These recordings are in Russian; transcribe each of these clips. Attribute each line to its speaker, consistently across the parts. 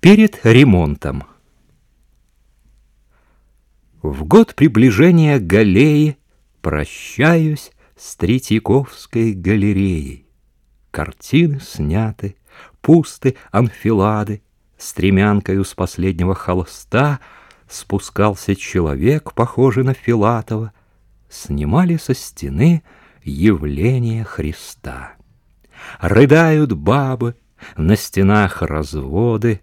Speaker 1: Перед ремонтом. В год приближения галеи Прощаюсь с Третьяковской галереей. Картины сняты, пусты анфилады, Стремянкою с последнего холста Спускался человек, похожий на Филатова, Снимали со стены явление Христа. Рыдают бабы, на стенах разводы,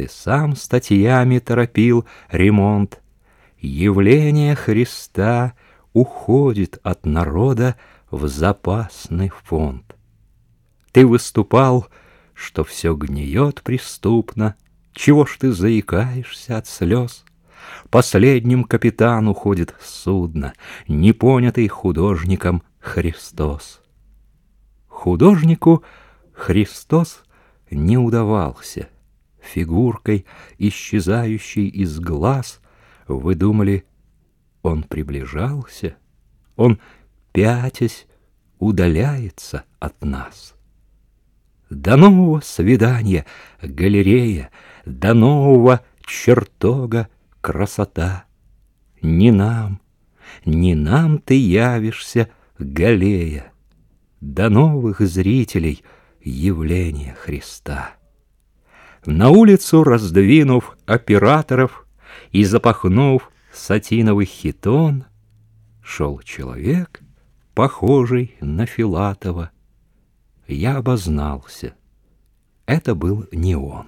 Speaker 1: Ты сам статьями торопил ремонт. Явление Христа уходит от народа в запасный фонд. Ты выступал, что все гниет преступно, Чего ж ты заикаешься от слез? Последним капитан уходит судно, Непонятый художником Христос. Художнику Христос не удавался. Фигуркой, исчезающей из глаз, Вы думали, он приближался, Он, пятясь, удаляется от нас. До нового свидания, галерея, До нового чертога красота. Не нам, не нам ты явишься, галея, До новых зрителей явления Христа. На улицу раздвинув операторов И запахнув сатиновый хитон, Шел человек, похожий на Филатова, я обознался. Это был не он.